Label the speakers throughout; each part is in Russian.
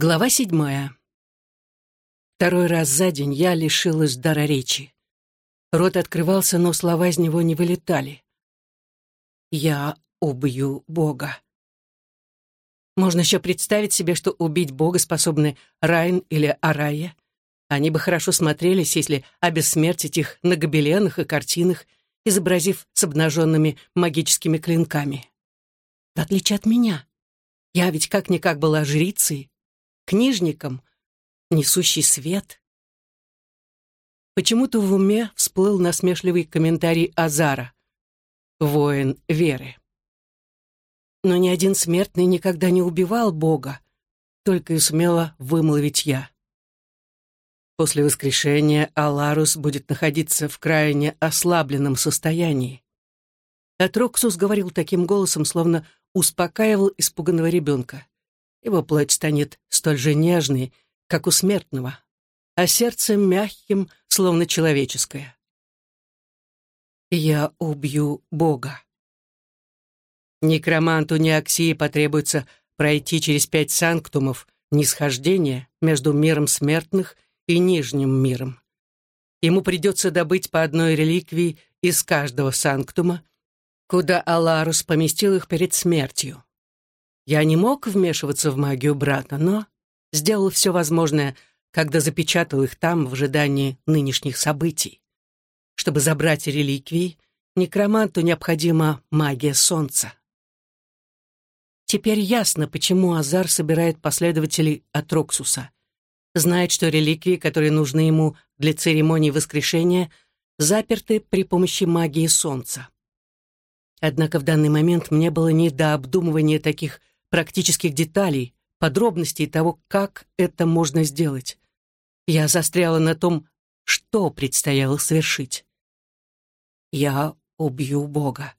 Speaker 1: Глава седьмая. Второй раз за день я лишилась дара речи. Рот открывался, но слова из него не вылетали. «Я убью Бога». Можно еще представить себе, что убить Бога способны Райн или Арая. Они бы хорошо смотрелись, если обессмертить их на гобеленах и картинах, изобразив с обнаженными магическими клинками. В отличие от меня. Я ведь как-никак была жрицей, книжником, несущий свет. Почему-то в уме всплыл насмешливый комментарий Азара. «Воин веры». Но ни один смертный никогда не убивал Бога, только и сумела вымолвить я. После воскрешения Аларус будет находиться в крайне ослабленном состоянии. Атроксус говорил таким голосом, словно успокаивал испуганного ребенка. Его плоть станет столь же нежной, как у смертного, а сердце мягким, словно человеческое. Я убью Бога. Некроманту Неоксии потребуется пройти через пять санктумов нисхождения между миром смертных и нижним миром. Ему придется добыть по одной реликвии из каждого санктума, куда Аларус поместил их перед смертью. Я не мог вмешиваться в магию брата, но сделал все возможное, когда запечатал их там в ожидании нынешних событий. Чтобы забрать реликвии, некроманту необходима магия солнца. Теперь ясно, почему Азар собирает последователей от Роксуса. Знает, что реликвии, которые нужны ему для церемонии воскрешения, заперты при помощи магии солнца. Однако в данный момент мне было не до обдумывания таких практических деталей, подробностей того, как это можно сделать. Я застряла на том, что предстояло совершить. Я убью Бога.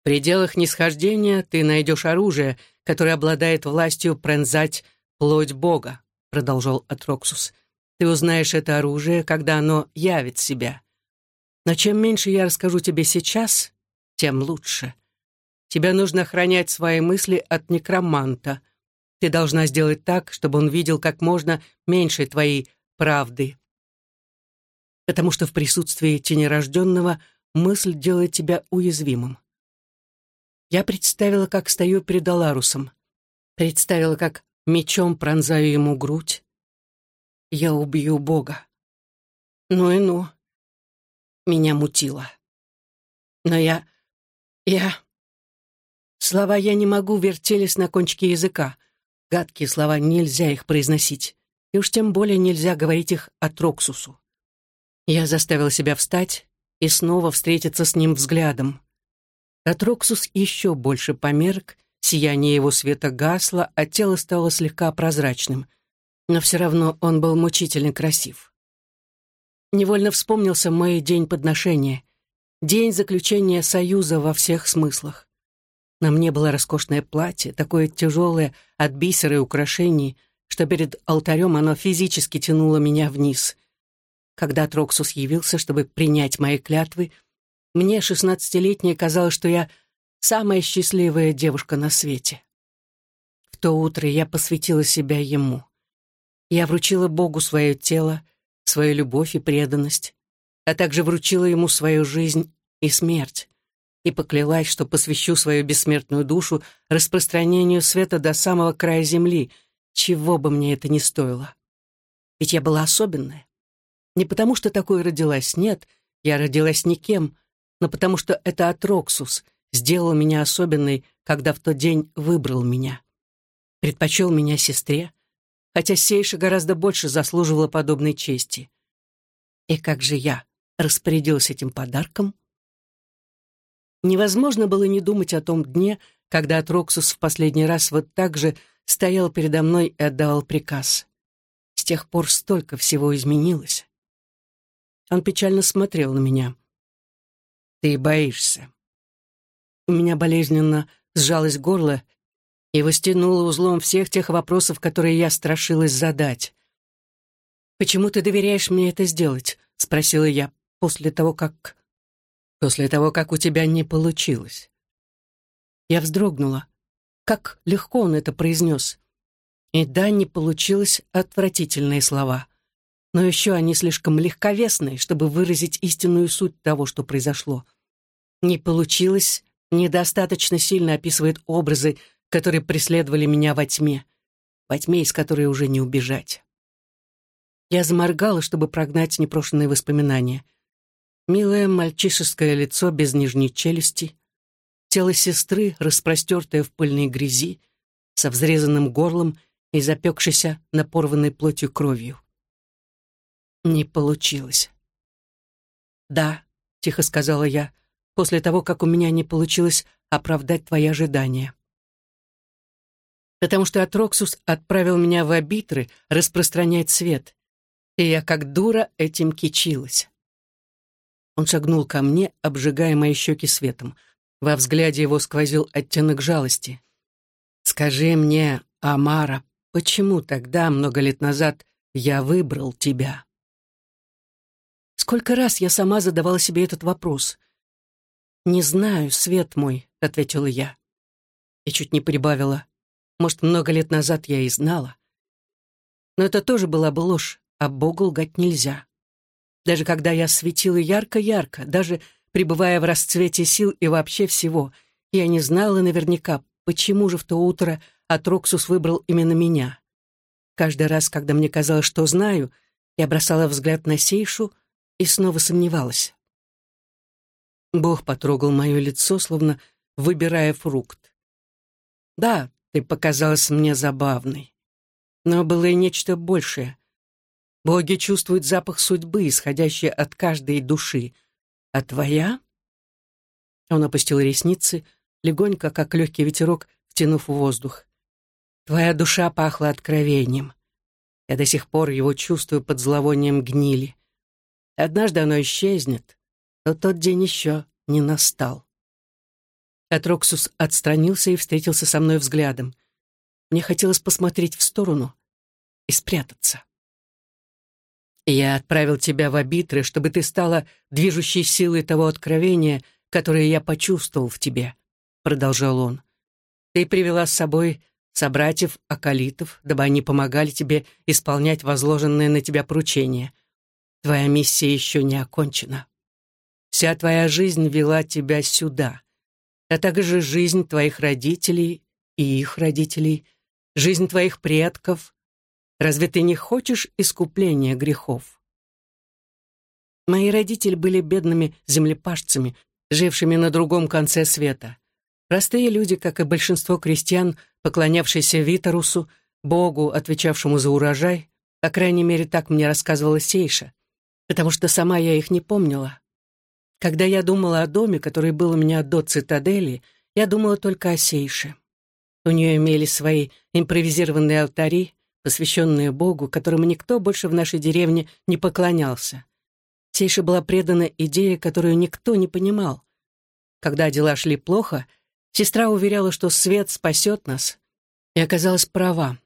Speaker 1: В пределах нисхождения ты найдешь оружие, которое обладает властью пронзать плоть Бога, продолжал Атроксус. Ты узнаешь это оружие, когда оно явит себя. Но чем меньше я расскажу тебе сейчас, тем лучше. Тебе нужно охранять свои мысли от некроманта. Ты должна сделать так, чтобы он видел как можно меньше твоей правды. Потому что в присутствии тенерожденного мысль делает тебя уязвимым. Я представила, как стою перед Аларусом. Представила, как мечом пронзаю ему грудь. Я убью Бога. Ну и ну. Меня мутило. Но я... я... Слова «я не могу» вертелись на кончике языка. Гадкие слова, нельзя их произносить. И уж тем более нельзя говорить их от Роксусу. Я заставила себя встать и снова встретиться с ним взглядом. Атроксус еще больше померк, сияние его света гасло, а тело стало слегка прозрачным. Но все равно он был мучительно красив. Невольно вспомнился мой день подношения, день заключения союза во всех смыслах. На мне было роскошное платье, такое тяжелое от бисера и украшений, что перед алтарем оно физически тянуло меня вниз. Когда Троксус явился, чтобы принять мои клятвы, мне, шестнадцатилетней, казалось, что я самая счастливая девушка на свете. В то утро я посвятила себя ему. Я вручила Богу свое тело, свою любовь и преданность, а также вручила ему свою жизнь и смерть и поклялась, что посвящу свою бессмертную душу распространению света до самого края земли, чего бы мне это ни стоило. Ведь я была особенная. Не потому, что такой родилась, нет, я родилась никем, но потому что это Атроксус сделал меня особенной, когда в тот день выбрал меня. Предпочел меня сестре, хотя Сейша гораздо больше заслуживала подобной чести. И как же я распорядилась этим подарком? Невозможно было не думать о том дне, когда Атроксус в последний раз вот так же стоял передо мной и отдавал приказ. С тех пор столько всего изменилось. Он печально смотрел на меня. «Ты боишься». У меня болезненно сжалось горло, и стянуло узлом всех тех вопросов, которые я страшилась задать. «Почему ты доверяешь мне это сделать?» — спросила я после того, как после того, как у тебя не получилось. Я вздрогнула. Как легко он это произнес. И да, не получилось отвратительные слова. Но еще они слишком легковесные, чтобы выразить истинную суть того, что произошло. Не получилось, недостаточно сильно описывает образы, которые преследовали меня во тьме, во тьме, из которой уже не убежать. Я заморгала, чтобы прогнать непрошенные воспоминания. Милое мальчишеское лицо без нижней челюсти, тело сестры, распростертое в пыльной грязи, со взрезанным горлом и запекшейся на порванной плотью кровью. Не получилось. «Да», — тихо сказала я, после того, как у меня не получилось оправдать твои ожидания. Потому что Атроксус отправил меня в обитры распространять свет, и я как дура этим кичилась. Он шагнул ко мне, обжигая мои щеки светом. Во взгляде его сквозил оттенок жалости. «Скажи мне, Амара, почему тогда, много лет назад, я выбрал тебя?» Сколько раз я сама задавала себе этот вопрос — «Не знаю, свет мой», — ответила я. И чуть не прибавила. Может, много лет назад я и знала. Но это тоже была бы ложь, а Богу лгать нельзя. Даже когда я светила ярко-ярко, даже пребывая в расцвете сил и вообще всего, я не знала наверняка, почему же в то утро Атроксус выбрал именно меня. Каждый раз, когда мне казалось, что знаю, я бросала взгляд на Сейшу и снова сомневалась. Бог потрогал мое лицо, словно выбирая фрукт. Да, ты показалась мне забавной. Но было и нечто большее. Боги чувствуют запах судьбы, исходящий от каждой души. А твоя? Он опустил ресницы, легонько, как легкий ветерок, втянув воздух. Твоя душа пахла откровением. Я до сих пор его чувствую под зловонием гнили. Однажды оно исчезнет, но тот день еще не настал. Атроксус отстранился и встретился со мной взглядом. Мне хотелось посмотреть в сторону и спрятаться. «Я отправил тебя в обитры, чтобы ты стала движущей силой того откровения, которое я почувствовал в тебе», — продолжал он. «Ты привела с собой собратьев-акалитов, дабы они помогали тебе исполнять возложенное на тебя поручение. Твоя миссия еще не окончена. Вся твоя жизнь вела тебя сюда, а также жизнь твоих родителей и их родителей, жизнь твоих предков. Разве ты не хочешь искупления грехов? Мои родители были бедными землепашцами, жившими на другом конце света. Простые люди, как и большинство крестьян, поклонявшиеся Витарусу, Богу, отвечавшему за урожай, по крайней мере, так мне рассказывала Сейша, потому что сама я их не помнила. Когда я думала о доме, который был у меня до цитадели, я думала только о Сейше. У нее имели свои импровизированные алтари, посвященные Богу, которому никто больше в нашей деревне не поклонялся. Сейше была предана идее, которую никто не понимал. Когда дела шли плохо, сестра уверяла, что свет спасет нас, и оказалась права.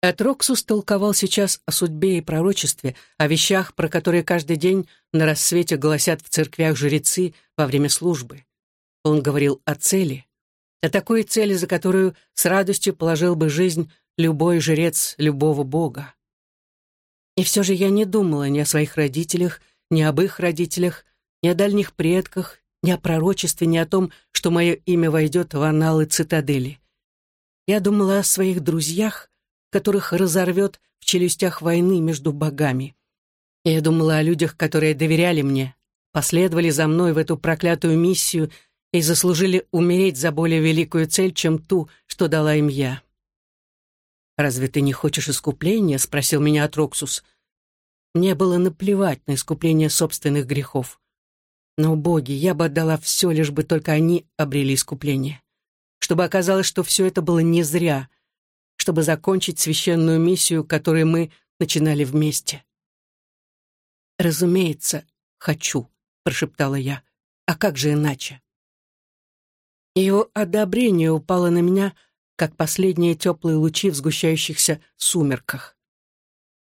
Speaker 1: Этроксус толковал сейчас о судьбе и пророчестве, о вещах, про которые каждый день на рассвете гласят в церквях жрецы во время службы. Он говорил о цели, о такой цели, за которую с радостью положил бы жизнь любой жрец любого бога. И все же я не думала ни о своих родителях, ни об их родителях, ни о дальних предках, ни о пророчестве, ни о том, что мое имя войдет в аналы цитадели. Я думала о своих друзьях, которых разорвет в челюстях войны между богами. Я думала о людях, которые доверяли мне, последовали за мной в эту проклятую миссию и заслужили умереть за более великую цель, чем ту, что дала им я. «Разве ты не хочешь искупления?» — спросил меня Атроксус. Мне было наплевать на искупление собственных грехов. Но, боги, я бы отдала все, лишь бы только они обрели искупление. Чтобы оказалось, что все это было не зря, чтобы закончить священную миссию, которую мы начинали вместе. «Разумеется, хочу», — прошептала я. «А как же иначе?» Его одобрение упало на меня, как последние теплые лучи в сгущающихся сумерках.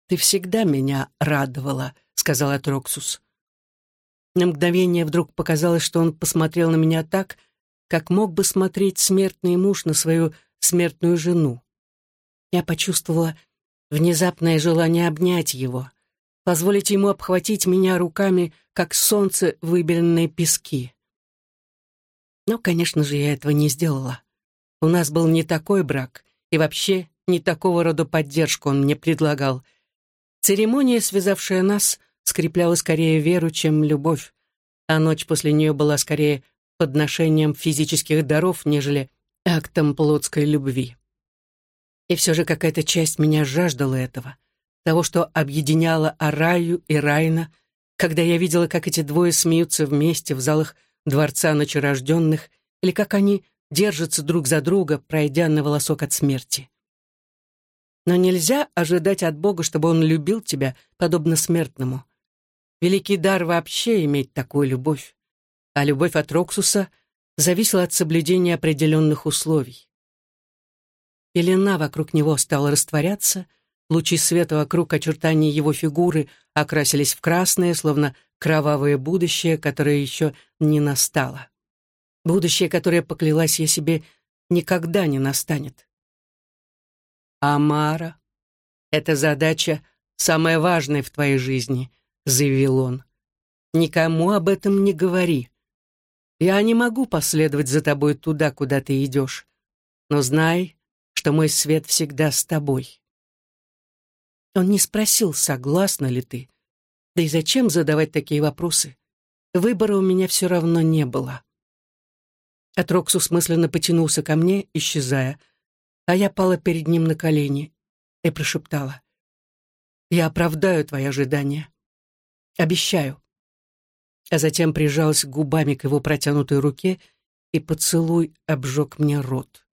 Speaker 1: «Ты всегда меня радовала», — сказал Атроксус. На мгновение вдруг показалось, что он посмотрел на меня так, как мог бы смотреть смертный муж на свою смертную жену. Я почувствовала внезапное желание обнять его, позволить ему обхватить меня руками, как солнце выбеленные пески. Но, конечно же, я этого не сделала. У нас был не такой брак, и вообще не такого рода поддержку он мне предлагал. Церемония, связавшая нас, скрепляла скорее веру, чем любовь, а ночь после нее была скорее подношением физических даров, нежели актом плотской любви. И все же какая-то часть меня жаждала этого, того, что объединяло Араю и Райна, когда я видела, как эти двое смеются вместе в залах дворца ночерожденных, или как они держатся друг за друга, пройдя на волосок от смерти. Но нельзя ожидать от Бога, чтобы Он любил тебя, подобно смертному. Великий дар вообще иметь такую любовь. А любовь от Роксуса зависела от соблюдения определенных условий. Пелена вокруг него стала растворяться, лучи света вокруг очертаний его фигуры окрасились в красное, словно кровавое будущее, которое еще не настало. Будущее, которое поклялась я себе, никогда не настанет. «Амара, эта задача самая важная в твоей жизни», — заявил он. «Никому об этом не говори. Я не могу последовать за тобой туда, куда ты идешь, но знай, что мой свет всегда с тобой». Он не спросил, согласна ли ты. Да и зачем задавать такие вопросы? Выбора у меня все равно не было. Атроксус мысленно потянулся ко мне, исчезая, а я пала перед ним на колени и прошептала. «Я оправдаю твои ожидания. Обещаю». А затем прижалась губами к его протянутой руке, и поцелуй обжег мне рот.